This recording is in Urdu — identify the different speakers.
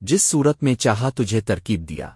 Speaker 1: جس صورت میں چاہا تجھے ترکیب دیا۔